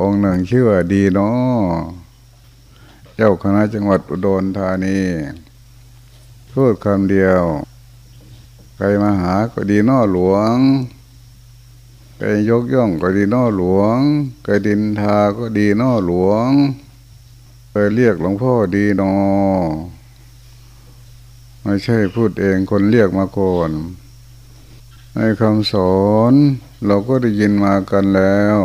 องค์หนึ่งชื่อว่าดีเนาะเจ้าคณะจังหวัดอุดรธานีพูดคำเดียว ใครมาหาก็ดีนอหลวงใครยกย่องก็ดีนอหลวงใครดินทาก็ดีนอหลวงเคยเรียกหลวงพ่อดีนอไม่ใช่พูดเองคนเรียกมาก่อนในคำสอนเราก็ได้ยินมากันแล้ว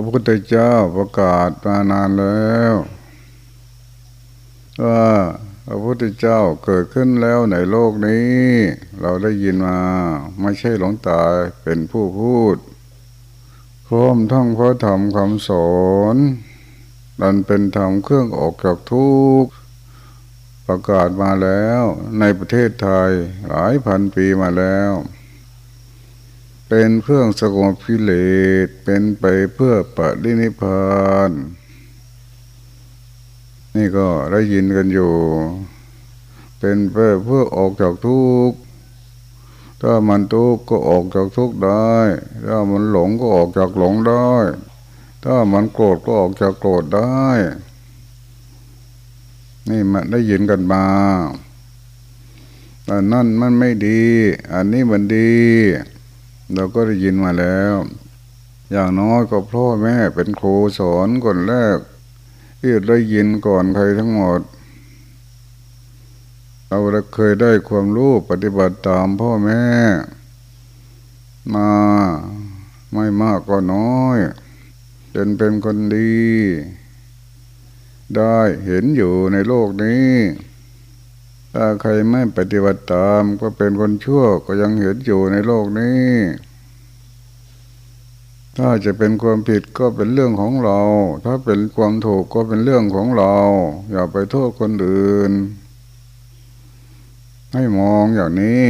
ระพุทธเจ้าประกาศมานานแล้วว่าพระพุทธเจ้าเกิดขึ้นแล้วในโลกนี้ เราได้ยินมาไม่ใช่หลงตาเป็นผู้พูดพร้อมทั้งพระธรรมคำสอนนันเป็นธรรมเครื่องออกจากทุกข์ประกาศมาแล้ว ในประเทศไทยหลายพันปีมาแล้ว เป็นเครื่องสงบพิเลศเป็นไปเพื่อปฏินิพานนี่ก็ได้ยินกันอยู่ เป็นไปเพื่อออกจากทุกข์ถ้ามันทุกข์ก็ออกจากทุกข์ได้ ถ้ามันหลงก็ออกจากหลงได้ ถ้ามันโกรธก็ออกจากโกรธได้ นี่มันได้ยินกันมาอันนั่นมันไม่ดี อันนี้มันดี เราก็ได้ยินมาแล้ว อย่างน้อยก็พ่อแม่เป็นครูสอนคนแรกที่ได้ยินก่อนใครทั้งหมด เราเคยได้ความรู้ปฏิบัติตามพ่อแม่ มาไม่มากก็น้อยจนเป็นคนดี ได้เห็นอยู่ในโลกนี้ ถ้าใครไม่ปฏิบัติตามก็เป็นคนชั่วก็ยังเห็นอยู่ในโลกนี้ ถ้าจะเป็นความผิดก็เป็นเรื่องของเรา ถ้าเป็นความถูกก็เป็นเรื่องของเรา อย่าไปโทษคนอื่น ให้มองอย่างนี้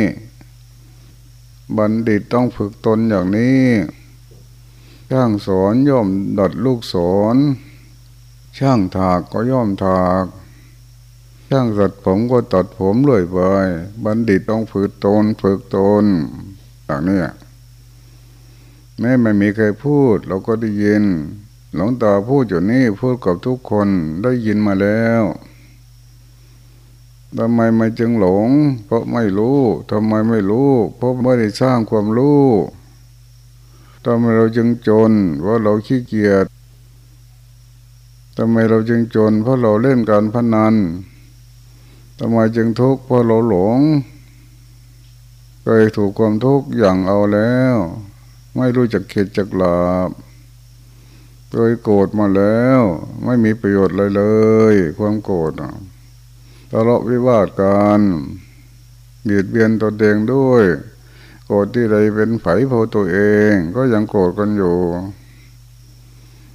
บัณฑิตต้องฝึกตนอย่างนี้ช่างสอนย่อมดัดลูกสอนช่างถากก็ย่อมถาก ช่างตัดผมก็ตัดผมเลยไปบัณฑิตต้องฝึกตนฝึกตนอย่างนี้แม้ไม่มีใครพูด เราก็ได้ยิน หลวงตาพูดอยู่นี่พูดกับทุกคนได้ยินมาแล้วทำไมไม่จึงหลง เพราะไม่รู้ทำไมไม่รู้ เพราะไม่ได้สร้างความรู้ทำไมเราจึงจน เพราะเราขี้เกียจทำไมเราจึงจน เพราะเราเล่นการพนัน ทำไมจึงทุกข์เพราะเราหลง เคยถูกความทุกข์อย่างเอาแล้ว ไม่รู้จักเข็ดจักหลาบเคยโกรธมาแล้ว ไม่มีประโยชน์เลยเลย ความโกรธทะเลาะวิวาทกันเบียดเบียนตัวเองด้วย โกรธที่ใดเป็นไฝโพตัวเอง ก็ยังโกรธกันอยู่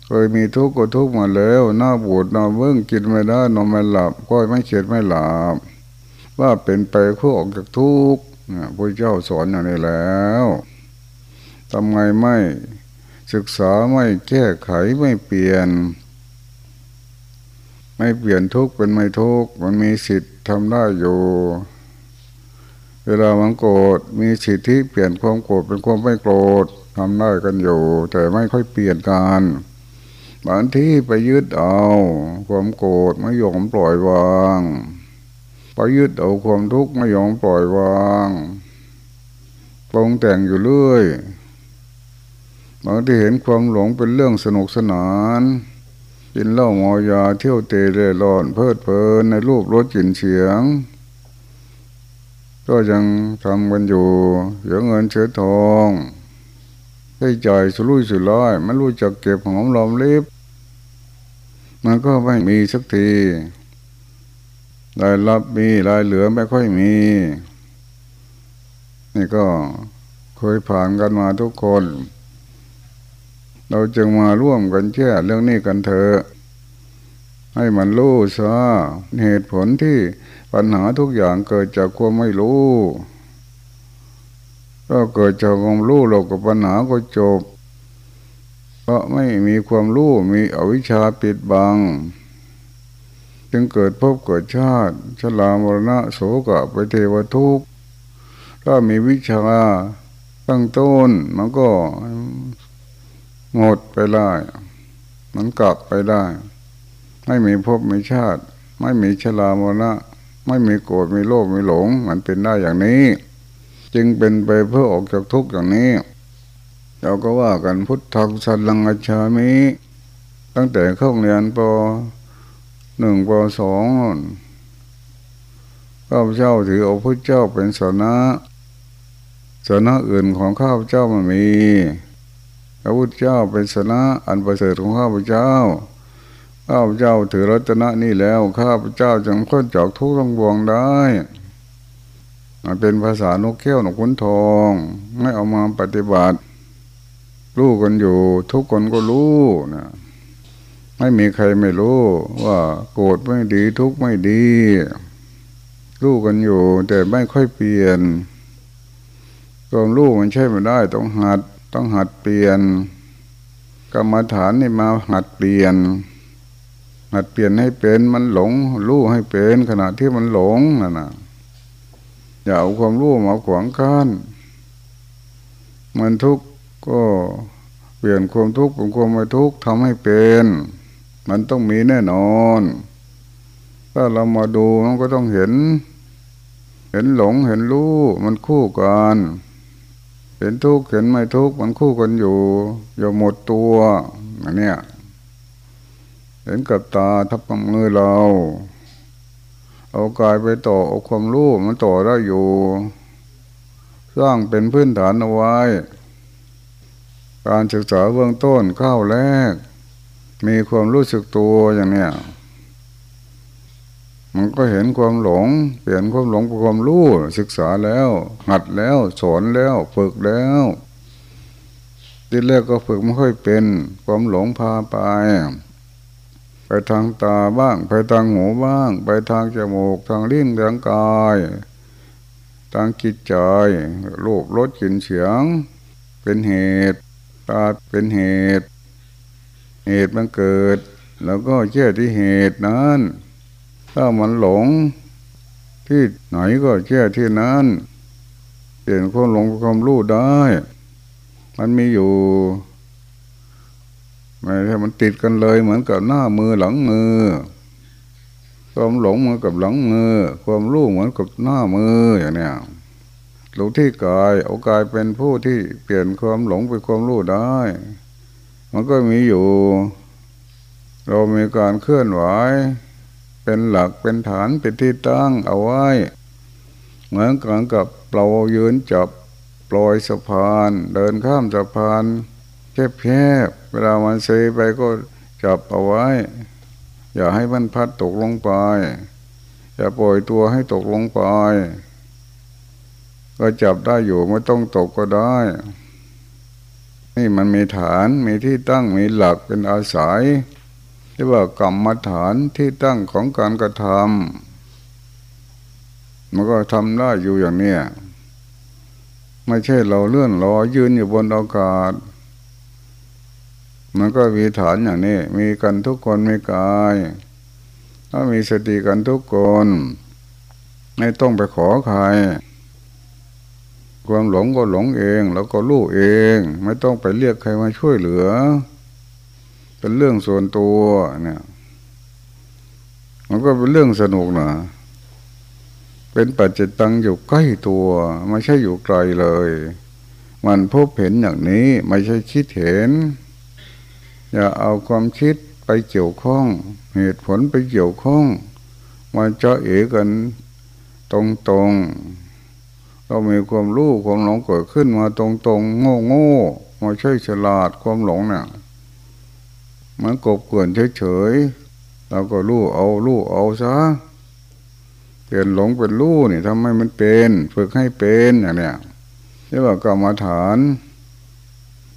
เคยมีทุกข์ก็ทุกข์มาแล้ว หน้าบูดน้าเบิ้งกินไม่ได้นอนไม่หลับก็ไม่เขียดไม่หลับว่าเป็นไปเพื่อออกจากทุกข์พระเจ้าสอนอย่างนี้แล้วทำไงไม่ศึกษาไม่แก้ไขไม่เปลี่ยน ไม่เปลี่ยนทุกข์เป็นไม่ทุกข์มันมีสิทธิ์ทำได้อยู่ เวลามันโกรธมีสิทธิเปลี่ยนความโกรธเป็นความไม่โกรธทำได้กันอยู่ แต่ไม่ค่อยเปลี่ยนกัน บางที่ไปยึดเอาความโกรธไม่ยอมปล่อยวางไปยึดเอาความทุกข์ไม่ยอมปล่อยวางปรงแต่งอยู่เรื่อยบางที่เห็นความหลงเป็นเรื่องสนุกสนานกินเหล้ามอยาเที่ยวเตะเร่ร่อนเพลิดเพลินในรูปรสกลิ่นเสียง ก็ยังทำกันอยู่เสียเงินเชื้อทองให้ใจสุรุ่ยสุร่ายไม่รู้จักเก็บหอมรอมริบ มันก็ไม่มีสักทีรายรับมีรายเหลือไม่ค่อยมี นี่ก็เคยผ่านกันมาทุกคน เราจึงมาร่วมกันแค่เรื่องนี้กันเถอะให้มันรู้ซะเหตุผลที่ปัญหาทุกอย่างเกิดจากความไม่รู้ ก็เกิดจากความรู้เรากับปัญหาก็จบ เพราะไม่มีความรู้มีอวิชชาปิดบัง จึงเกิดพบเกิดชาติ ชลามรณะโสกะไปเทวทุกข์ถ้ามีวิชาตั้งต้นมันก็หมดไปได้ มันกลับไปได้ ไม่มีภพมีชาติ ไม่มีชรามรณะ ไม่มีโกรธมีโลภมีหลง มันเป็นได้อย่างนี้ จึงเป็นไปเพื่อออกจากทุกข์อย่างนี้ เราก็ว่ากันพุทธังสันลังอชามิ ตั้งแต่เข้าเรียนปหนึ่งปสองข้าพเจ้าถือเอาพระเจ้าเป็นสนะสนะอื่นของข้าพเจ้ามันมีพระพุทธเจ้าเป็นสนะอันประเสริฐของข้าพเจ้า ข้าพเจ้าถือรัตนะนี่แล้ว ข้าพเจ้าจึงพ้นจากทุกข์ทั้งปวงได้มันเป็นภาษานกแก้วนกขุนทอง ไม่เอามาปฏิบัติ รู้กันอยู่ ทุกคนก็รู้นะไม่มีใครไม่รู้ ว่าโกรธไม่ดีทุกข์ไม่ดี รู้กันอยู่ แต่ไม่ค่อยเปลี่ยนความรู้มันใช่ไม่ได้ ต้องหัด ต้องหัดเปลี่ยน กรรมฐานนี่มาหัดเปลี่ยน หัดเปลี่ยนให้เป็นมันหลง รู้ให้เป็นขณะที่มันหลงนะนะอย่าเอาความรู้มาขวางกั้นมันทุกข์ ก็เปลี่ยนความทุกข์เป็นความไม่ทุกข์ทำให้เป็น มันต้องมีแน่นอน ถ้าเรามาดูมันก็ต้องเห็น เห็นหลงเห็นรู้มันคู่กันเห็นทุกข์เห็นไม่ทุกข์มันคู่กันอยู่ อย่าหมดตัวอันเนี้ยเห็นกับตาทับกับมือเรา เอากายไปต่อเอาความรู้มันต่อได้อยู่ สร้างเป็นพื้นฐานเอาไว้ การศึกษาเบื้องต้นข้าวแรก มีความรู้สึกตัวอย่างเนี้ยมันก็เห็นความหลง เปลี่ยนความหลงเป็นความรู้ศึกษาแล้ว หัดแล้วสอนแล้วฝึกแล้วทีแรกก็ฝึกไม่ค่อยเป็น ความหลงพาไป ไปทางตาบ้าง ไปทางหูบ้าง ไปทางจมูก ทางลิ้นทางกาย ทางจิตใจรูปรสกลิ่นเสียง เป็นเหตุ ตาเป็นเหตุ เหตุมันเกิด แล้วก็แก้ที่เหตุนั้น ถ้ามันหลง ที่ไหนก็แก้ที่นั้น เปลี่ยนความหลงความรู้ได้ มันมีอยู่ไม่ใช่มันติดกันเลยเหมือนกับหน้ามือหลังมือ ความหลงเหมือนกับหลังมือ ความรู้เหมือนกับหน้ามืออย่างเนี้ย รู้ที่กายเอากายเป็นผู้ที่เปลี่ยนความหลงเป็นความรู้ได้ มันก็มีอยู่ เรามีการเคลื่อนไหวเป็นหลักเป็นฐานเป็นที่ตั้งเอาไว้ เหมือนกันกับเรายืนจับปล่อยสะพาน เดินข้ามสะพานแคบแคบเวลามันเซไปก็จับเอาไว้ อย่าให้มันพัดตกลงไป อย่าปล่อยตัวให้ตกลงไป ก็จับได้อยู่ไม่ต้องตกก็ได้ นี่มันมีฐานมีที่ตั้งมีหลักเป็นอาศัยเรียกว่ากรรมฐานที่ตั้งของการกระทำมันก็ทำได้อยู่อย่างเนี้ยไม่ใช่เราเลื่อนลอยยืนอยู่บนอากาศ มันก็มีฐานอย่างนี้ มีกันทุกคนมีกายถ้ามีสติกันทุกคน ไม่ต้องไปขอใคร ความหลงก็หลงเอง แล้วก็รู้เอง ไม่ต้องไปเรียกใครมาช่วยเหลือ เป็นเรื่องส่วนตัวเนี่ย มันก็เป็นเรื่องสนุกนะเป็นปัจจิตังอยู่ใกล้ตัวไม่ใช่อยู่ไกลเลย มันพบเห็นอย่างนี้ไม่ใช่คิดเห็น อย่าเอาความคิดไปเกี่ยวข้อง เหตุผลไปเกี่ยวข้องมันจะเอกันตรงตรง เรามีความรู้ความหลงเกิดขึ้นมาตรงตรงโง่โง่มาใช่ฉลาดความหลงเนี่ยมันกบเกินเฉยๆเราก็รู้เอารู้เอาซะเปลี่ยนหลงเป็นรู้นี่ทำให้มันเป็นฝึกให้เป็นอย่างเนี้ยเรียกว่ากรรมฐาน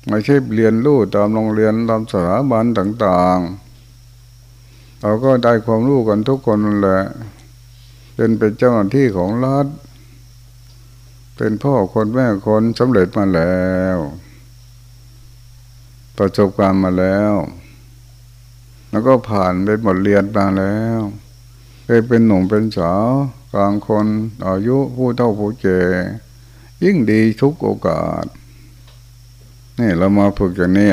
ไม่ใช่เรียนรู้ตามโรงเรียนตามสถาบันต่างๆ เราก็ได้ความรู้กันทุกคนนั่นแหละเป็นเป็นเจ้าหน้าที่ของรัฐ เป็นพ่อคนแม่คนสำเร็จมาแล้ว ประสบการณ์มาแล้ว แล้วก็ผ่านเป็นบทเรียนมาแล้วเคยเป็นหนุ่มเป็นสาวกลางคนอายุผู้เท่าผู้เจยิ่งดีทุกโอกาสนี่เรามาฝึกอย่างนี้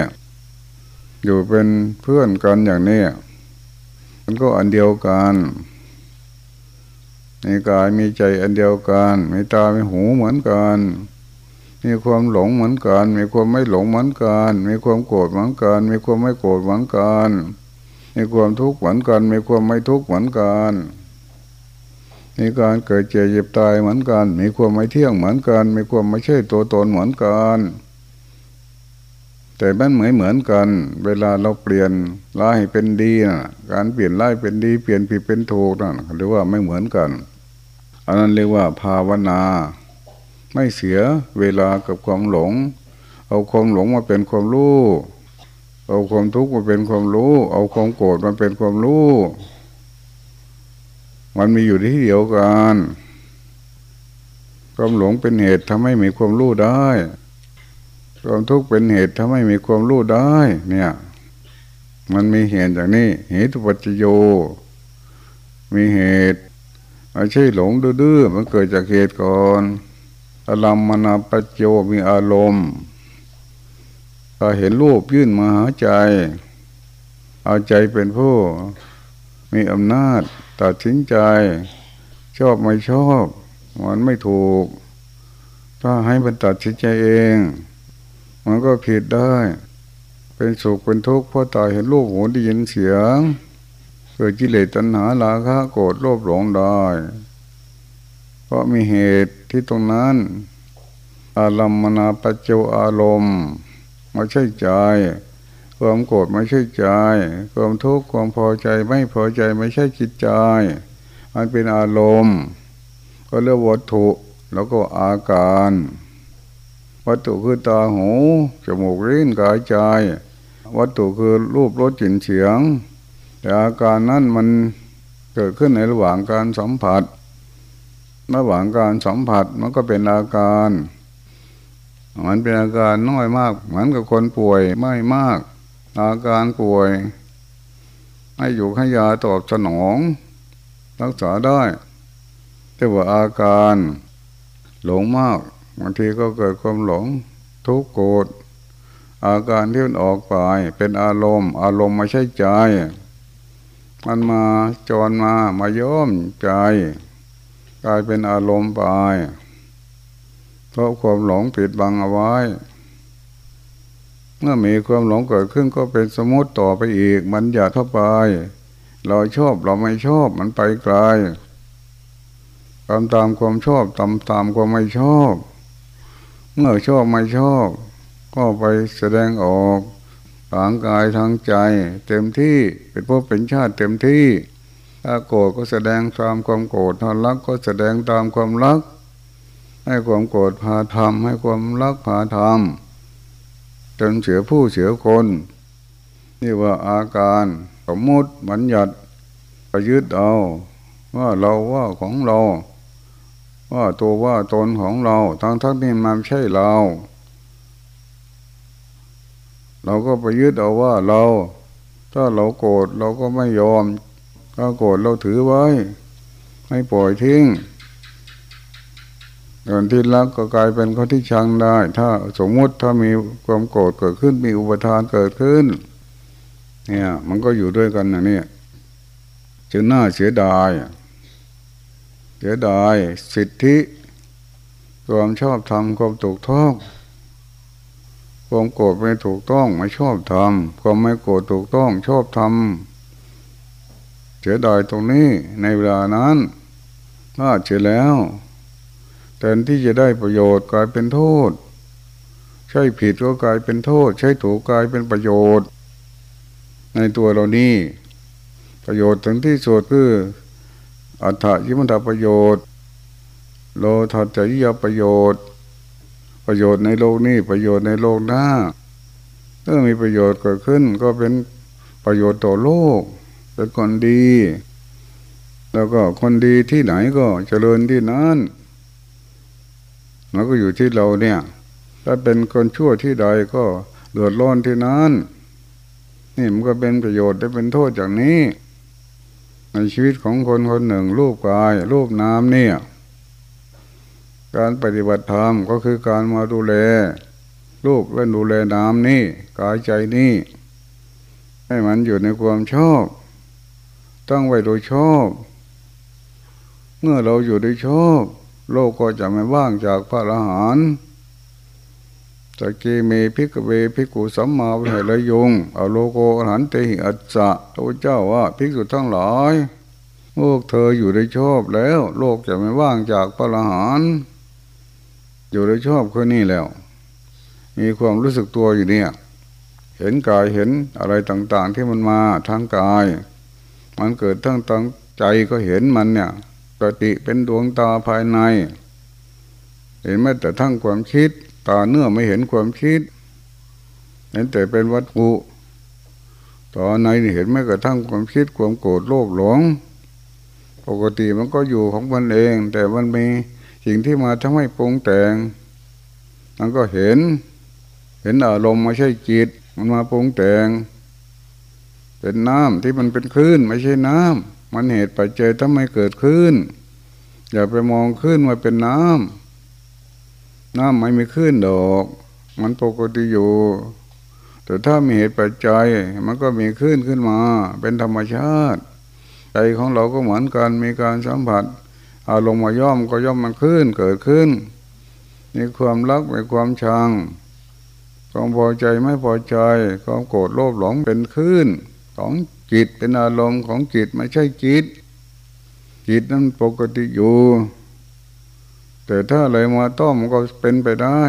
อยู่เป็นเพื่อนกันอย่างนี้มันก็อันเดียวกัน มีกายมีใจอันเดียวกันมีตามีหูเหมือนกัน มีความหลงเหมือนกัน มีความไม่หลงเหมือนกัน มีความโกรธเหมือนกัน มีความไม่โกรธเหมือนกัน มีความทุกข์เหมือนกัน มีความไม่ทุกข์เหมือนกันมีการเกิดเจ็บเจ็บตายเหมือนกัน มีความไม่เที่ยงเหมือนกัน มีความไม่ใช่ตัวตนเหมือนกัน แต่มันเหมือนเหมือนกัน เวลาเราเปลี่ยนร้ายเป็นดีนะการเปลี่ยนร้ายเป็นดี เปลี่ยนผิดเป็นถูกนะหรือว่าไม่เหมือนกัน อันนั้นเรียกว่าภาวนา ไม่เสียเวลากับความหลง เอาความหลงมาเป็นความรู้เอาความทุกข์มาเป็นความรู้ เอาความโกรธมาเป็นความรู้ มันมีอยู่ที่เดียวกันความหลงเป็นเหตุทำให้มีความรู้ได้ ความทุกข์เป็นเหตุทำให้มีความรู้ได้ เนี่ย มันมีเหตุอย่างนี้ เหตุปัจจโย มีเหตุ ไม่ใช่หลงดื้อมันเกิดจากเหตุก่อนอารมมนาปัจมีอารมณ์ถ้าเห็นรูปยื่นมาหาใจ เอาใจเป็นผู้ มีอำนาจตัดสินใจ ชอบไม่ชอบ มันไม่ถูก ถ้าให้มันตัดสินใจเอง มันก็ผิดได้ เป็นสุขเป็นทุกข์เพราะตาเห็นรูปหูได้ยินเสียง เกิดกิเลสตัณหาลาคะโกรธโลภหลงได้เพราะมีเหตุที่ตรงนั้น อารมมนาปัจเจอารมณ์ไม่ใช่ใจความโกรธไม่ใช่ใจ ความทุกข์ความพอใจไม่พอใจไม่ใช่จิตใจ มันเป็นอารมณ์ ก็เรียกวัตถุแล้วก็อาการ วัตถุคือตาหูจมูกลิ้นกายใจ วัตถุคือรูปรสกลิ่นเสียง แต่อาการนั้นมันเกิดขึ้นในระหว่างการสัมผัส ระหว่างการสัมผัสมันก็เป็นอาการ มันเป็นอาการน้อยมาก เหมือนกับคนป่วยไม่มาก อาการป่วย ให้อยู่ให้ยาตอบสนอง รักษาได้แต่ว่าอาการหลงมากบางทีก็เกิดความหลงทุกข์โกรธอาการที่มันออกไปเป็นอารมณ์ อารมณ์ไม่ใช่ใจ มันมาจรมามาย้อมใจกลายเป็นอารมณ์ไปเพราะความหลงปิดบังเอาไว้ เมื่อมีความหลงเกิดขึ้นก็เป็นสมมติต่อไปอีก มันอยาเข้าไป เราชอบเราไม่ชอบมันไปไกลตามตามความชอบตามตามความไม่ชอบ เมื่อชอบไม่ชอบ ก็ไปแสดงออกางกายทางใจ เต็มที่เป็นพวกเป็นชาติเต็มที่ ถ้าโกรธก็แสดงตามความโกรธถ้ารักก็แสดงตามความรัก ให้ความโกรธพาทำให้ความรักพาทำจนเสียผู้เสียคน นี่ว่าอาการสมมติบัญญัติประยึดเอาว่าเราว่าของเรา ว่าตัวว่าตนของเราทั้งทั้งนี้มันใช่เรา เราก็ไปยึดเอาว่าเรา ถ้าเราโกรธเราก็ไม่ยอม ถ้าโกรธเราถือไว้ไม่ปล่อยทิ้งคนที่รักก็กลายเป็นคนที่ชังได้ ถ้าสมมติถ้ามีความโกรธเกิดขึ้นมีอุปทานเกิดขึ้น เนี่ยมันก็อยู่ด้วยกันอย่างนี้จึงน่าเสียดาย เสียดายสิทธิ ความชอบธรรมความถูกต้อง ความโกรธไม่ถูกต้องไม่ชอบทำความไม่โกรธถูกต้องชอบทำเสียดายตรงนี้ในเวลานั้นน่าเสียแล้วแทนที่จะได้ประโยชน์กลายเป็นโทษ ใช่ผิดก็กลายเป็นโทษ ใช่ถูกกลายเป็นประโยชน์ ในตัวเรานี่ประโยชน์ถึงที่สุดคืออัตถยิมันตประโยชน์โลทัตจริยประโยชน์ ประโยชน์ในโลกนี้ประโยชน์ในโลกหน้าเมื่อมีประโยชน์เกิดขึ้น ก็เป็นประโยชน์ต่อโลก เป็นคนดี แล้วก็คนดีที่ไหนก็เจริญที่นั้นมันก็อยู่ที่เราเนี่ย ถ้าเป็นคนชั่วที่ใดก็เดือดร้อนที่นั้นนี่มันก็เป็นประโยชน์ได้เป็นโทษอย่างนี้ ในชีวิตของคนคนหนึ่งรูปกายรูปน้ำเนี่ย การปฏิบัติธรรมก็คือการมาดูแลรูปและดูแลน้ำนี่กายใจนี่ให้มันอยู่ในความชอบตั้งไว้โดยชอบ เมื่อเราอยู่โดยชอบ โลกก็จะไม่ว่างจากพระอรหันต์อิเม จะ ภิกขเว ภิกขู สัมมาวิหะเรยยุง อะสุญโญ โลโก อะระหันเตหิอัสสะพระเจ้าว่าภิกษุทั้งหลายพวกเธออยู่ได้ชอบแล้ว โลกจะไม่ว่างจากพระอรหันต์ อยู่ได้ชอบแค่นี้แล้ว มีความรู้สึกตัวอยู่เนี่ย เห็นกายเห็นอะไรต่างๆ ที่มันมาทางกาย มันเกิดทั้งตั้งใจก็เห็นมันเนี่ยปติเป็นดวงตาภายใน เห็นแม้แต่ทั้งความคิด ตาเนื้อไม่เห็นความคิด เห็นแต่เป็นวัตถุตอนในเห็นแม้กระทั่งความคิดความโกรธโลภหลง ปกติมันก็อยู่ของมันเอง แต่มันมี สิ่งที่มาทำให้ปรุงแต่งมันก็เห็น เห็นอารมณ์ไม่ใช่จิต มันมาปรุงแต่ง เป็นน้ำที่มันเป็นคลื่นไม่ใช่น้ำมันเหตุปัจจัยทำให้เกิดคลื่นอย่าไปมองคลื่นว่าเป็นน้ำน้ำไม่มีคลื่นดอก มันปกติอยู่ แต่ถ้ามีเหตุปัจจัย มันก็มีคลื่นขึ้นมา เป็นธรรมชาติ ใจของเราก็เหมือนกันมีการสัมผัส อารมณ์มาย่อมก็ย่อมมันขึ้นเกิดขึ้น มีความรักมีความชังความพอใจไม่พอใจความโกรธโลภหลงเป็นคลื่นของจิตเป็นอารมณ์ของจิตไม่ใช่จิต จิตนั้นปกติอยู่ แต่ถ้าอะไรมาต้อมก็เป็นไปได้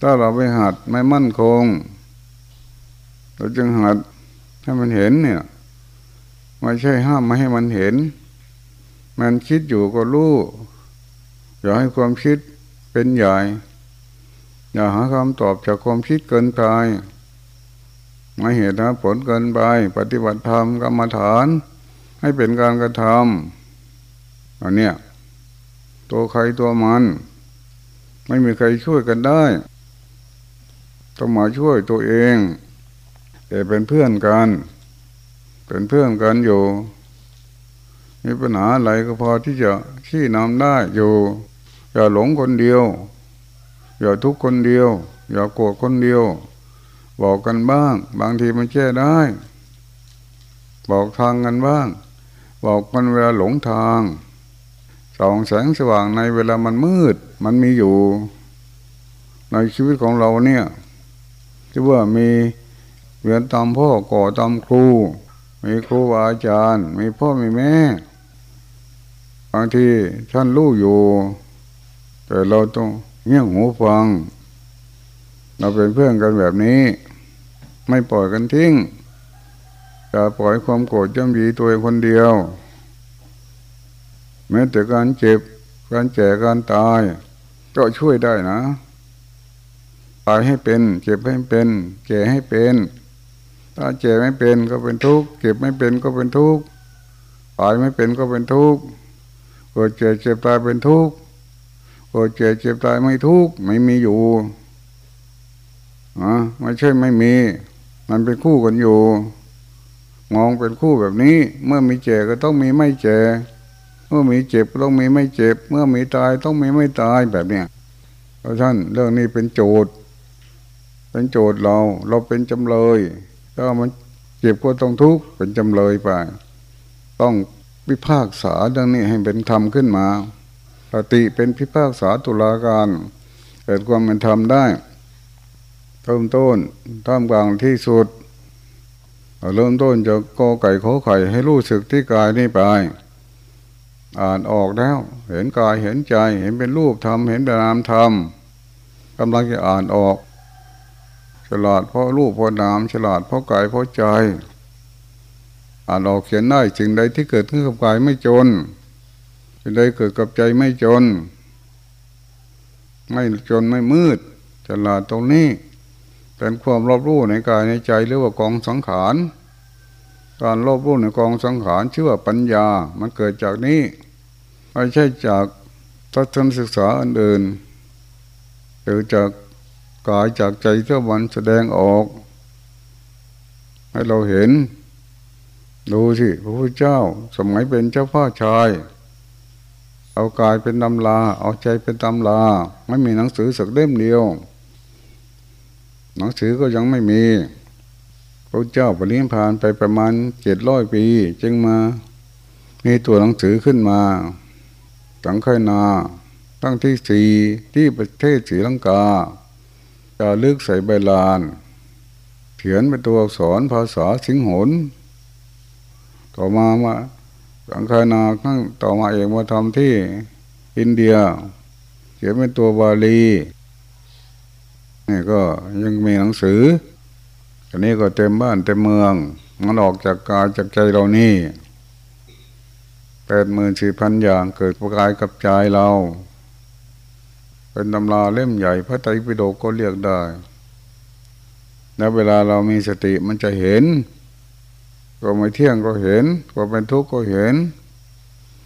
ถ้าเราไปหัดไม่มั่นคง เราจึงหัดให้มันเห็นเนี่ย ไม่ใช่ห้ามไม่ให้มันเห็น มันคิดอยู่ก็รู้อย่าให้ความคิดเป็นใหญ่ อย่าหาคำตอบจากความคิดเกินไปไม่เหตุนะผลเกินไป ปฏิบัติธรรมกรรมฐาน ให้เป็นการกระทำอันเนี้ยตัวใครตัวมัน ไม่มีใครช่วยกันได้ ต้องมาช่วยตัวเองแต่เป็นเพื่อนกัน เป็นเพื่อนกันอยู่ มีปัญหาอะไรก็พอที่จะขี้นำได้อยู่ อย่าหลงคนเดียว อย่าทุกคนเดียว อย่าโกรธคนเดียว บอกกันบ้าง บางทีมันแก้ได้ บอกทางกันบ้าง บอกมันเวลาหลงทางส่องแสงสว่างในเวลามันมืด มันมีอยู่ ในชีวิตของเราเนี่ยที่ว่ามีเรียนตามพ่อก่อตามครู มีครูอาจารย์ มีพ่อมีแม่บางทีท่านรู้อยู่ แต่เราต้องเงี่ยหูฟัง เราเป็นเพื่อนกันแบบนี้ ไม่ปล่อยกันทิ้งจะปล่อยความโกรธย่ำยีตัวเองคนเดียว แม้แต่การเจ็บการแก่การตาย ก็ช่วยได้นะ ตายให้เป็น เจ็บให้เป็น แก่ให้เป็น ถ้าแก่ไม่เป็นก็เป็นทุกข์เก็บไม่เป็นก็เป็นทุกข์ตายไม่เป็นก็เป็นทุกข์เกิดเจ็บเจ็บตายเป็นทุกข์เกิดเจ็บเจ็บตายไม่ทุกข์ไม่มีอยู่อะไม่ใช่ไม่มี มันเป็นคู่กันอยู่ มองเป็นคู่แบบนี้ เมื่อมีเจ็บก็ต้องมีไม่เจ็บเมื่อมีเจ็บต้องมีไม่เจ็บ เมื่อมีตายต้องมีไม่ตายแบบเนี้ยเพราะท่านเรื่องนี้เป็นโจทย์ เป็นโจทย์เรา เราเป็นจำเลย ถ้ามันเจ็บก็ต้องทุกข์เป็นจำเลยไป ต้องพิพากษาเรื่องนี้ให้เป็นธรรมขึ้นมาปฏิเป็นพิพากษาตุลาการเกิดความเป็นธรรมได้เริ่มต้นท่ามกลางที่สุดเริ่มต้นจะกอไก่ขอไข่ให้รู้สึกที่กายนี่ไป อ่านออกแล้ว เห็นกายเห็นใจ เห็นเป็นรูปธรรมเห็นเป็นนามธรรมกำลังจะอ่านออก ฉลาดเพราะรูปเพราะนาม ฉลาดเพราะกายเพราะใจอ่านออกเขียนได้สิ่งใดที่เกิดขึ้นกับกายไม่จนสิ่งใดเกิดกับใจไม่จน ไม่จนไม่มืด ฉลาดตรงนี้เป็นความรอบรู้ในกายในใจหรือว่ากองสังขารการรอบรู้ในกองสังขารชื่อว่าปัญญา มันเกิดจากนี้ไม่ใช่จากทัศนศึกษาอันอื่นหรือจาก กายจากใจเท่าวันแสดงออก ให้เราเห็น ดูสิพระพุทธเจ้า สมัยเป็นเจ้าพ่อชาย เอากายเป็นตำลา เอาใจเป็นตำลา ไม่มีหนังสือสักเล่มเดียว หนังสือก็ยังไม่มี พระเจ้าปรินิพานไปประมาณเจ็ดร้อยปี จึงมา มีตัวหนังสือขึ้นมาสังไคนาตั้งที่สี่ที่ประเทศศรีลังกา จะลึกใส่ใบลานเขียนเป็นตัวอักษรภาษาสิงหนต่อมามาสังไคนาตั้งต่อมาเองมาทำที่อินเดีย เขียนเป็นตัวบาลีนี่ก็ยังมีหนังสืออันนี้ก็เต็มบ้านเต็มเมือง มันออกจากกายจากใจเรานี่แปดหมื่นสี่พันอย่างเกิดประกายกับใจเรา เป็นตำราเล่มใหญ่พระไตรปิฎกก็เรียกได้ แล้วเวลาเรามีสติมันจะเห็นก็ไม่เที่ยงก็เห็นก็เป็นทุกข์ก็เห็น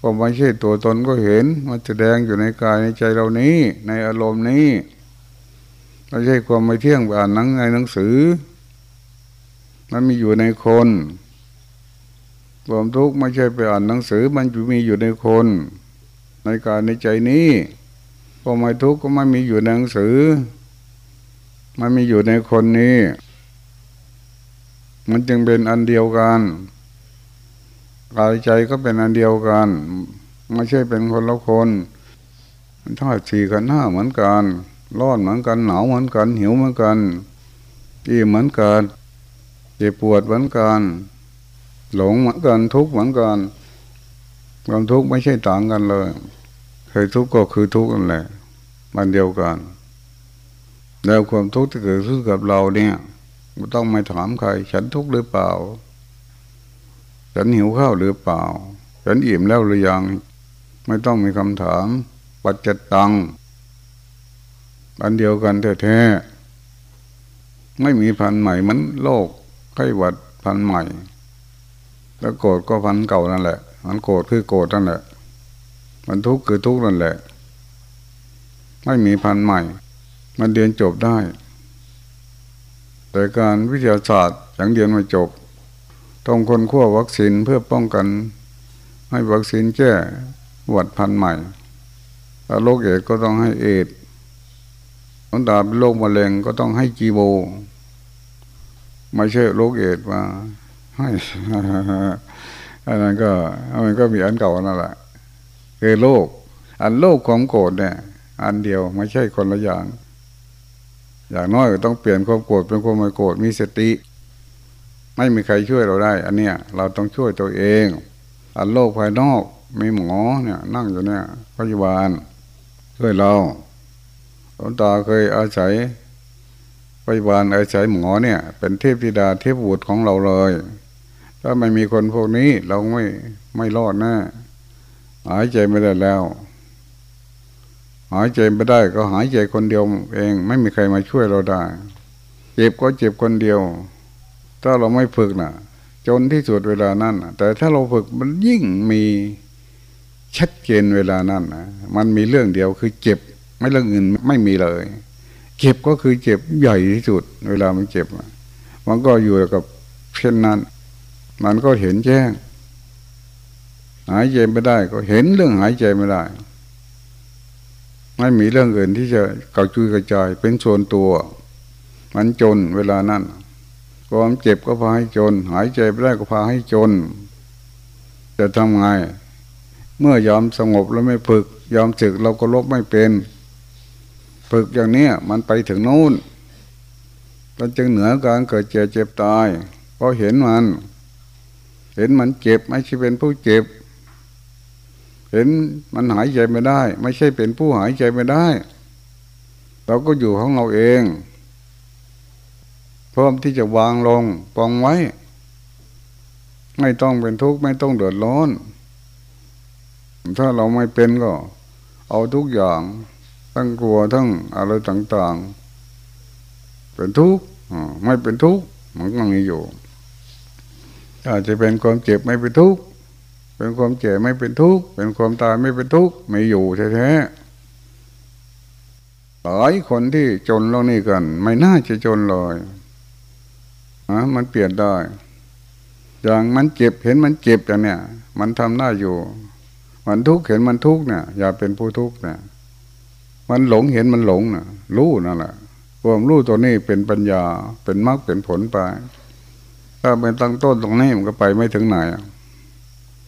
ก็ไม่ใช่ตัวตนก็เห็น มันแสดงอยู่ในกายในใจเรานี้ ในอารมณ์นี้ไม่ใช่ความไม่เที่ยงอ่านหนังในหนังสือ มันมีอยู่ในคนความทุกข์ไม่ใช่ไปอ่านหนังสือ มันอยู่มีอยู่ในคน ในกายในใจนี้ ความไม่ทุกข์ก็ไม่มีอยู่ในหนังสือ มันมีอยู่ในคนนี้ มันจึงเป็นอันเดียวกันกายใจก็เป็นอันเดียวกันไม่ใช่เป็นคนละคนมันธาตุสี่กันห้าเหมือนกันร้อนเหมือนกันหนาวเหมือนกัน หิวเหมือนกันอิ่มเหมือนกันเจ็บปวดเหมือนกัน หลงเหมือนกันทุกข์เหมือนกันความทุกข์ไม่ใช่ต่างกันเลย เคยทุกข์ก็คือทุกข์นั่นแหละมันเดียวกันแล้วความทุกข์ที่เกิดขึ้นกับเราเนี่ยไม่ต้องไม่ถามใคร ฉันทุกข์หรือเปล่า ฉันหิวข้าวหรือเปล่า ฉันอิ่มแล้วหรือยัง ไม่ต้องมีคำถาม ปัจจตัง อันเดียวกันแท้ๆไม่มีพันใหม่มันโลกไข้หวัดพันใหม่ แล้วโกรธก็พันเก่านั่นแหละ มันโกรธคือโกรธนั่นแหละ มันทุกข์คือทุกข์นั่นแหละ ไม่มีพันใหม่ มันเรียนจบได้ แต่การวิทยาศาสตร์อย่างเรียนไม่จบ ต้องคนขั้ววัคซีนเพื่อป้องกัน ให้วัคซีนแก้หวัดพันใหม่ถ้าโรคเอดก็ต้องให้เอดหลวงตาเป็นโรคมะเร็งก็ต้องให้จีโบ ไม่ใช่โรคเอดมาให้อันนั้นก็ มันก็มีอันเก่านั่นแหละ คือโรคอันโรคความโกรธเนี่ยอันเดียวไม่ใช่คนละอย่าง อย่างน้อยก็ต้องเปลี่ยนความโกรธเป็นความไม่โกรธมีสติ ไม่มีใครช่วยเราได้ อันเนี้ยเราต้องช่วยตัวเอง อันโรคภายนอกมีหมอเนี่ย นั่งอยู่เนี่ยพยาบาลช่วยเราหลวงตาเคยอาศัยพยาบาลอาศัยหมอเนี่ย เป็นเทพธิดาเทพบุตรของเราเลย ถ้าไม่มีคนพวกนี้เราไม่ไม่รอดแนะ่ หายใจไม่ได้แล้ว หายใจไม่ได้ก็หายใจคนเดียวเอง ไม่มีใครมาช่วยเราได้ เจ็บก็เจ็บคนเดียว ถ้าเราไม่ฝึกนะ่ะ จนที่สุดเวลานั้นแต่ถ้าเราฝึกมันยิ่งมีชัดเจนเวลานั้นนะมันมีเรื่องเดียวคือเจ็บ ไม่เรื่องอื่นไม่มีเลย เจ็บก็คือเจ็บใหญ่ที่สุด เวลามันเจ็บมันก็อยู่กับเช่นนั้น มันก็เห็นแจ้ง หายใจไม่ได้ ก็เห็นเรื่องหายใจไม่ได้ ไม่มีเรื่องอื่นที่จะเกาจุยกระจายเป็นส่วนตัว มันจนเวลานั้นความเจ็บก็พาให้จน หายใจไม่ได้ก็พาให้จน จะทำไง เมื่อยอมสงบแล้วไม่ฝึก ยอมศึกเราก็ลบไม่เป็น ฝึกอย่างนี้มันไปถึงนู้นมันจึงเหนือการเกิดเจ็บเจ็บตาย เพราะเห็นมัน เห็นมันเจ็บไม่ใช่เป็นผู้เจ็บ เห็นมันหายใจไม่ได้ ไม่ใช่เป็นผู้หายใจไม่ได้ เราก็อยู่ของเราเองพร้อมที่จะวางลงปองไว้ ไม่ต้องเป็นทุกข์ไม่ต้องเดือดร้อน ถ้าเราไม่เป็นก็ เอาทุกอย่างทั้งกลัวทั้งอะไรต่างๆ เป็นทุกข์ไม่เป็นทุกข์มันก็มีอยู่อาจจะเป็นความเจ็บไม่เป็นทุกข์ เป็นความเจ็บไม่เป็นทุกข์เป็นความตายไม่เป็นทุกข์ไม่อยู่แท้ๆหลายคนที่จนเร่านี่กัน ไม่น่าจะจนเลยนะมันเปลี่ยนได้ อย่างมันเจ็บเห็นมันเจ็บอย่างเนี้ยมันทำได้อยู่ มันทุกข์เห็นมันทุกข์เนี่ยอย่าเป็นผู้ทุกข์เนี่ยมันหลงเห็นมันหลงนะรู้นั่นแหละความรู้ตัวนี้เป็นปัญญาเป็นมรรคเป็นผลไป ถ้าเป็นตั้งต้นตรงนี้มันก็ไปไม่ถึงไหน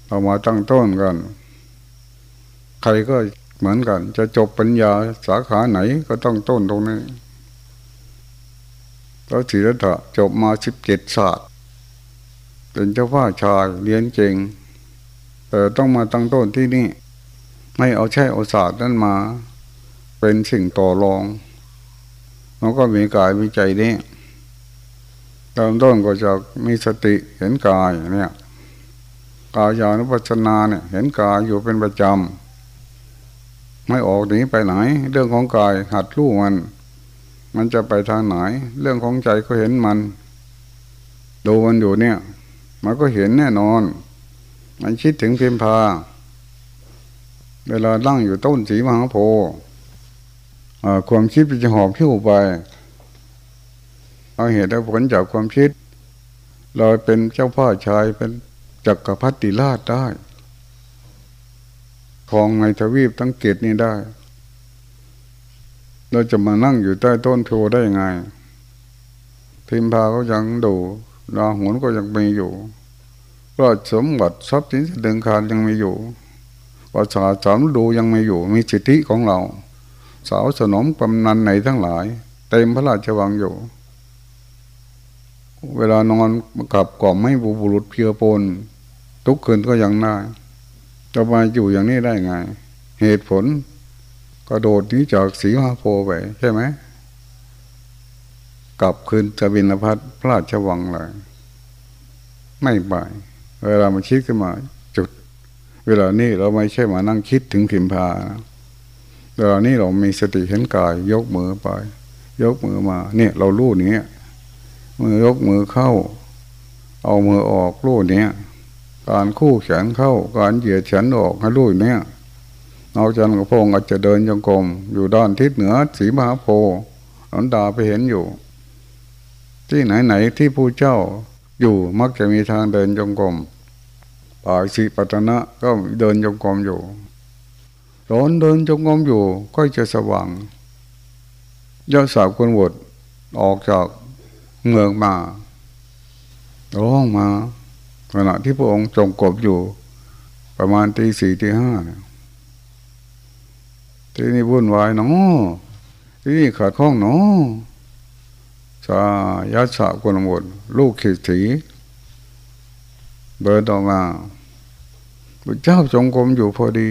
เอามาตั้งต้นกัน ใครก็เหมือนกัน จะจบปัญญาสาขาไหนก็ต้องต้นตรงนี้แล้วศิลธะจบมาสิบเจ็ดศาสตร์ เป็นเจ้าพ่าชายเรียนเก่งแต่ต้องมาตั้งต้นที่นี่ ไม่เอาใช่เอาศาสตร์นั้นมา เป็นสิ่งต่อรองมันก็มีกายมีใจนี่ตอนต้นก็จะมีสติเห็นกายเนี่ย กายานุปัสนาเนี่ย เห็นกายอยู่เป็นประจำไม่ออกหนีไปไหน เรื่องของกายหัดรู้มัน มันจะไปทางไหน เรื่องของใจก็เห็นมันดูมันอยู่เนี่ย มันก็เห็นแน่นอน มันคิดถึงพียมพา เวลาลั่งอยู่ต้นสีมหาโพธิ์ความคิดมันจะหอบพิ้วไป เอาเหตุและผลจากความคิดเราเป็นเจ้าพ่อชายเป็น จักรพรรดิราชได้ของในทวีปตั้งเกตนี้ได้ เราจะมานั่งอยู่ใต้ต้นโพได้ไง พิมพาก็ยังดูลาหุนก็ยังมีอยู่ราชสมบัติทรัพย์สินเดินคารยังมีอยู่ภาษาสามดูยังมีอยู่ มีสิทธิของเรา สาวสนมกำนันไหนทั้งหลาย เต็มพระราชวังอยู่ เวลานอนกับกล่อมไม่บุบุรุษเพียปน ทุกคืนก็ยังได้จะมาอยู่อย่างนี้ได้ไง เหตุผลกระโดดนี้จากสีมาโพไปใช่ไหมกลับคืนจะบินพัทพระราชวังเลยไม่ไปเวลามาคิดขึ้นมา จุด เวลานี้เราไม่ใช่มานั่งคิดถึงพิมพานะเวลานี้เรามีสติเห็นกาย ยกมือไป ยกมือมา เนี่ย เราลู่นี้มือยกมือเข้า เอามือออกรูดเนี้ย การคู่แขนเข้าการเหยียดแขนออกให้รูดเนี้ยเอาจันกระพงอาจจะเดินจงกรมอยู่ด้านทิศเหนือสีมหาโพธิ์นันดาไปเห็นอยู่ ที่ไหนไหนที่ผู้เจ้าอยู่มักจะมีทางเดินจงกรมป่าสีปัตนะก็เดินจงกรมอยู่ตอนเดินจงกรมอยู่ก็จะสว่างยอดสาวคนวดออกจากเมืองมาร้องมา ขณะที่พระองค์จงกบอยู่ ประมาณตีสี่ตีห้าที่นี่วุ่นวายเนาะที่นี่ขาดข้องเนาะสายัสะกุลหมดลูกขีดสีเบิดออกมาพระเจ้าจงกรมอยู่พอดี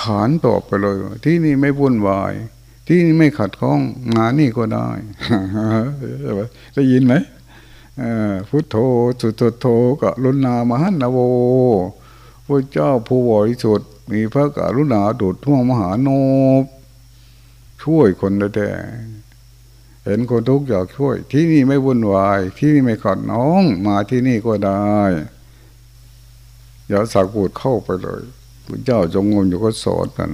ขานตอบไปเลย ที่นี่ไม่วุ่นวาย ที่นี่ไม่ขัดข้อง งานนี่ก็ได้ ได้ยินไหม พุทโธสุตโธกะลุนามหันนโวพระเจ้าผู้บริสุทธิ์มีพระกรุณาดุดท่วงมหาโนบช่วยคนแต่เห็นคนทุกข์อยากช่วย ที่นี่ไม่วุ่นวาย ที่นี่ไม่ขัดน้อง มาที่นี่ก็ได้ อย่าสักปูดเข้าไปเลยพระเจ้าจงงนอยู่ก็สอนกัน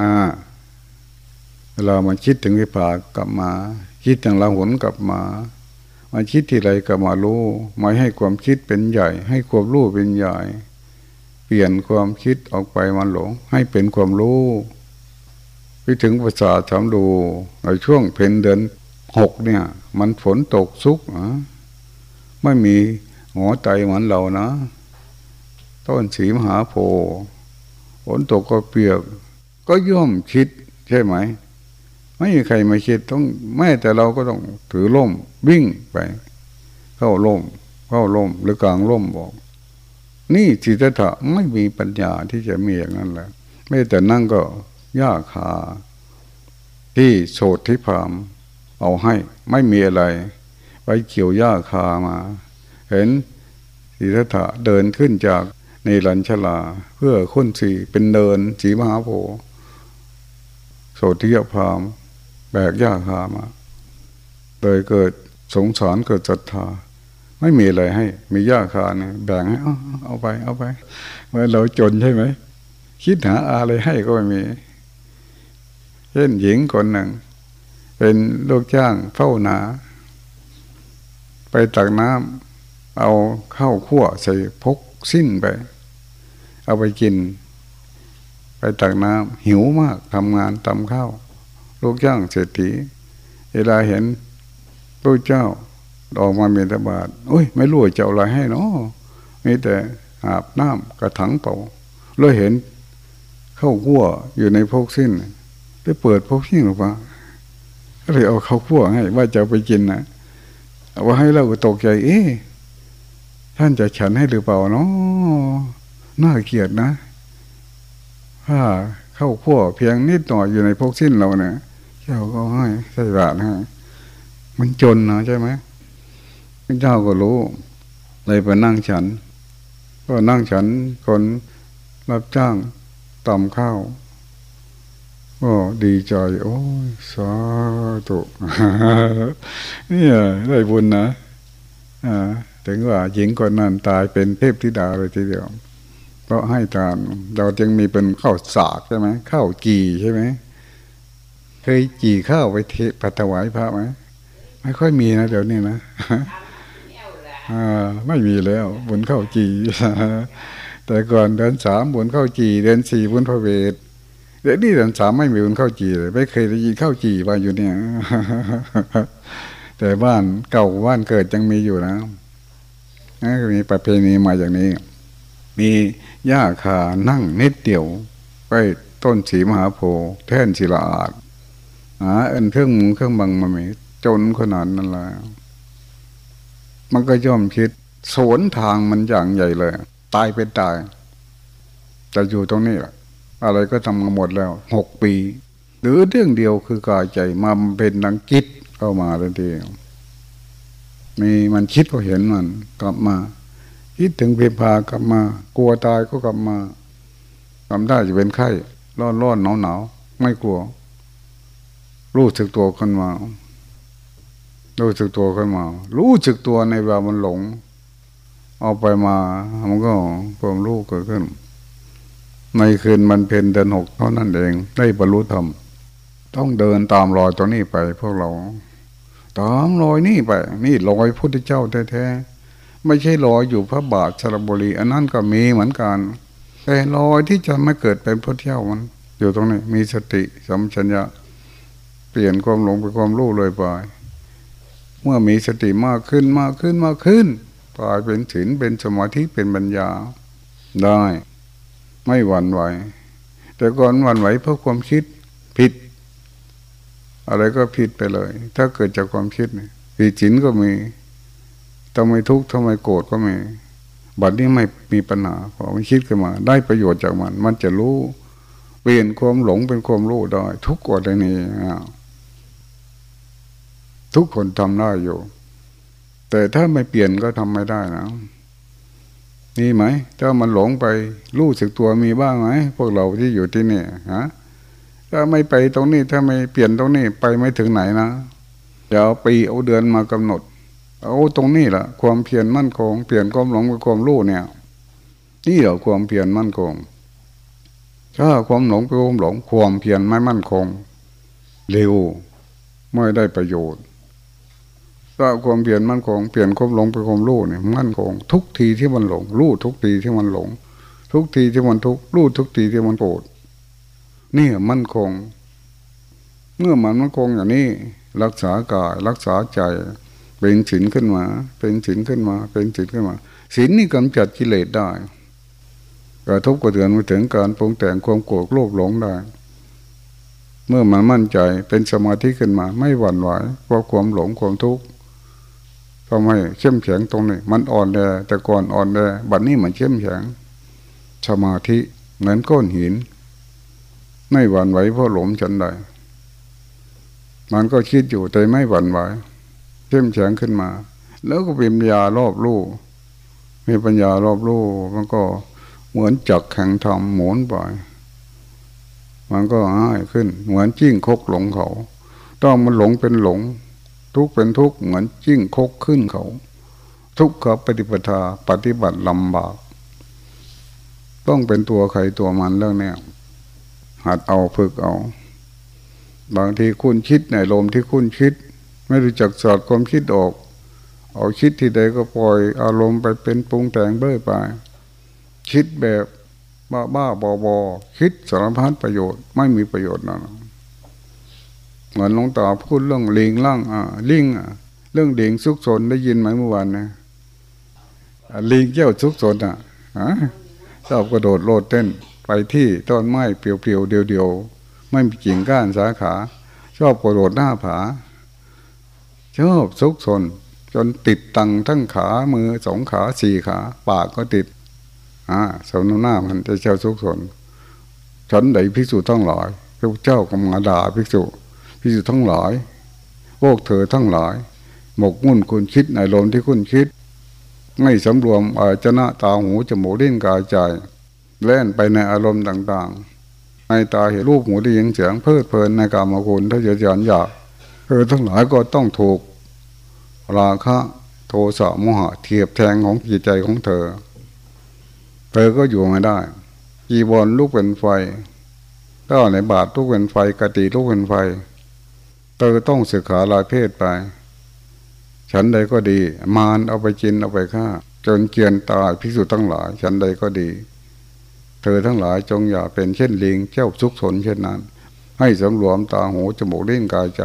อ่าเวลามาคิดถึงวิปากกลับมา คิดถึงลาหุนกลับมา มาคิดที่ไรกลับมารู้มาให้ความคิดเป็นใหญ่ ให้ความรู้เป็นใหญ่ เปลี่ยนความคิดออกไปมันหลง ให้เป็นความรู้ไปถึงภาษาทำดูในช่วงเพนเดือนหกเนี่ย มันฝนตกซุกอะไม่มีหัวใจเหมือนเรานะ ต้นสีมหาโพฝนตกก็เปียก ก็ย่อมคิดใช่ไหม ไม่มีใครมาคิดต้องแม้แต่เราก็ต้องถือล่มวิ่งไป เข้าล่ม เข้าล่มหรือกลางล่มบอก นี่จิตตะไม่มีปัญญาที่จะมีอย่างนั้นแหละไม่แต่นั่งก็ยากขาที่โสดที่พามเอาให้ไม่มีอะไร ไปเกี่ยวหญ้าคามา เห็นสิทธะเดินขึ้นจากในลันชลา เพื่อค้นสีเป็นเดินสีมหาโพโสธิยพาม แบกยาคามาเลยเกิดสงสารเกิดศรัทธา ไม่มีอะไรให้ มียาคาเนี่ยแบ่งให้เอาเอาไป เอาไปเมื่อเราจนใช่ไหมคิดหาอะไรให้ก็ไม่มีเช่นหญิงคนหนึ่ง เป็นลูกจ้างเฝ้านา ไปตักน้ำเอาข้าวคั่วใส่พกสิ้นไป เอาไปกิน ไปตักน้ำหิวมากทำงานตำข้าว ลูกจ้างเศรษฐีเวลาเห็นพระเจ้าออกมาเมตบาทโอ้ย ไม่รู้จะเอาอะไรให้เนาะมีแต่อาบน้ำกระถังเป่าเราเห็นเข้าขั้วอยู่ในพกสิ้นไปเปิดพกสิ้นหรือเปล่าก็เลยเอาเข้าขั้วให้ ว่าจะไปกินนะเอาว่าให้เราตกใจ เอ๊ะท่านจะฉันให้หรือเปล่าเนาะน่าเกลียดนะถ้าเข้าขั้วเพียงนิดหน่อยอยู่ในพกสิ้นเราเนี่ย เจ้าก็ให้ใส่บาตรให้มันจนนะใช่ไหมพระเจ้าก็รู้ เลยไปนั่งฉัน ก็นั่งฉันคนรับจ้างตำข้าวก็ดีใจ โอ้ยสาธุนี่ได้บุญนะอ่าถึงว่าหญิงคนนั้นตายเป็นเทพธิดาเลยทีเดียว เพราะให้ทาน เราจึงมีเป็นข้าวสากใช่ไหมข้าวกีใช่ไหม เคยจีข้าวไปเทปถวายพระไหมไม่ค่อยมีนะเดี๋ยวนี้นะไม่มีแล้วบุญข้าวจีแต่ก่อนเดือนสามบุญข้าวจีเดือนสี่บุญพระเวทเดี๋ยวนี้เดือนสามไม่มีบุญข้าวจีเลย ไม่เคยได้ยินข้าวจีมาอยู่เนี่ย แต่บ้านเก่าบ้านเกิดยังมีอยู่นะนี่มีประเพณีมาอย่างนี้ มีหญ้าคานั่งนิดเดียว ไปต้นสีมหาโพธิ์แท่นศิลาอาด หาเอ็นเครื่องมือเครื่องบังมาไม่จนขนาดนั้นแล้ว มันก็ย่อมคิดสวนทางมันอย่างใหญ่เลย ตายเป็นตาย แต่อยู่ตรงนี้แหละอะไรก็ทำมาหมดแล้วหกปี หรือเรื่องเดียวคือกายใจมาเป็นนังคิดเข้ามาทันทีมีมันคิดก็เห็นมัน กลับมา คิดถึงเพพากลับมา กลัวตายก็กลับมาทำได้จะเป็นไข้ร้อนร้อนหนาวหนาวไม่กลัว รู้สึกตัวขึ้นมา รู้สึกตัวขึ้นมา รู้สึกตัวในเวลามันหลง เอาไปมา มันก็ความรู้เกิดขึ้น ในคืนมันเพนเดือนหกเท่านั้นเองได้บรรลุธรรม ต้องเดินตามรอยตัวนี้ไป พวกเรา ตามรอยนี่ไป นี่รอยพุทธเจ้าแท้ๆ ไม่ใช่รอยอยู่พระบาทสระบุรี อันนั้นก็มีเหมือนกัน แต่รอยที่จะไม่เกิดเป็นพุทธเจ้ามัน อยู่ตรงนี้มีสติสัมชัญญะ เปลี่ยนความหลงเป็นความรู้เลยไปเมื่อมีสติมากขึ้นมากขึ้นมากขึ้นกลายเป็นศีลเป็นสมาธิเป็นปัญญา ได้ ไม่หวั่นไหว แต่ก่อนหวั่นไหวเพราะความคิดผิด อะไรก็ผิดไปเลย ถ้าเกิดจากความคิดผิดศีลก็มีทำไมทุกข์ทำไมโกรธก็มีบัดนี้ไม่มีปัญหาพอมันคิดขึ้นมา ได้ประโยชน์จากมัน มันจะรู้เปลี่ยนความหลงเป็นความรู้ได้ ทุกกรณีอ่า ทุกคนทำได้อยู่ แต่ถ้าไม่เปลี่ยนก็ทำไม่ได้นะมีไหม ถ้ามันหลงไปรู้สึกตัวมีบ้างไหมพวกเราที่อยู่ที่นี่ฮะถ้าไม่ไปตรงนี้ถ้าไม่เปลี่ยนตรงนี้ไปไม่ถึงไหนนะเดี๋ยวปีเอาเดือนมากำหนด เอาตรงนี้แหละความเพียรมั่นคง เปลี่ยนความหลงเป็นความรู้เนี่ย นี่เหรอความเพียรมั่นคงถ้าความหลงเป็นความหลงความเพียรไม่มั่นคง เร็วไม่ได้ประโยชน์ ถ้าความเปลี่ยนมั่นคงเปลี่ยนความหลงเป็นความรู้เนี่ยมั่นคงทุกทีที่มันหลงรู้ทุกทีที่มันหลง ทุกทีที่มันทุกรู้ทุกทีที่มันโกรธนี่มั่นคง เมื่อมันมั่นคงอย่างนี้ รักษากายรักษาใจ เป็นศีลขึ้นมา เป็นศีลขึ้นมา เป็นศีลขึ้นมาศีลนี่กำจัดกิเลสได้กระทบกระเทือนมาถึงการปรุงแต่งความโกรธโลภหลงได้เมื่อมันมั่นใจเป็นสมาธิขึ้นมา ไม่หวั่นไหวเพราะความหลงความทุกข์ ทำให้เข้มแข็งตรงนี้ มันอ่อนแอแต่ก่อนอ่อนแอบัดนี้มันเข้มแข็งสมาธิเหมือนก้อนหิน ไม่หวั่นไหวเพราะหลงฉันใดมันก็คิดอยู่แต่ไม่หวั่นไหวเข้มแข็งขึ้นมา แล้วก็เป็นปัญญารอบรู้มีปัญญารอบรู้มันก็เหมือนจักแข่งทำหมุนไปมันก็ง่ายขึ้น เหมือนจิ้งคกหลงเขา ต้องมันหลงเป็นหลง ทุกเป็นทุกเหมือนจิ้งคกขึ้นเขา ทุกขปฏิปทาปฏิบัติลำบาก ต้องเป็นตัวใครตัวมันเรื่องนี้หัดเอาฝึกเอา บางทีคุณคิดในลมที่คุณคิด ไม่รู้จักสอดความคิดออก เอาคิดที่ใดก็ปล่อยอารมณ์ไปเป็นปรุงแต่งเบ้อไป คิดแบบบ้าบ้าบอบอคิดสารพัดประโยชน์ไม่มีประโยชน์นะ เหมือนหลวงตาพูดเรื่องลิงล่างอะลิงอะเรื่องลิงซุกซนได้ยินไหมเมื่อวานนะลิงเจ้าซุกซนอะชอบกระโดดโลดเต้นไปที่ต้นไม้เปลี่ยวๆเดียวๆไม่มีกิ่งก้านสาขา ชอบกระโดดหน้าผา ชอบซุกซนจนติดตังทั้งขามือสองขาสี่ขา ปากก็ติด อ่าสมนหน้ามันจะเจ้าซุกซนฉันใดพิสูจทั้งหลายพระเจ้าก็มาด่าภิกษุ ภิกษุทั้งหลายพวกเธอทั้งหลาย หมกมุ่นคุณคิดในลมที่คุณคิด ไม่สำรวมอาจนะตาหูจมูกลิ้นกายใจแล่นไปในอารมณ์ต่างๆในตาเห็นรูปหูได้ยินเสียงเพลิดเพลินในกามคุณถ้าจะยันอยากเธอทั้งหลายก็ต้องถูก ราคะโทสะโมหะเทียบแทงของจิตใจของเธอ เธอก็อยู่ไม่ได้จีบอลลูกเป็นไฟถ้าในบาทลูกเป็นไฟกติลูกเป็นไฟ เธอต้องศึกษาลายเพศไป ฉันใดก็ดี มารเอาไปจินเอาไปฆ่า จนเกียนตายพิสูจทั้งหลาย ฉันใดก็ดี เธอทั้งหลายจงอย่าเป็นเช่นลิงเจ้าซุกสนเช่นนั้น ให้สำรวมตาหูจมูกลิ้นกายใจ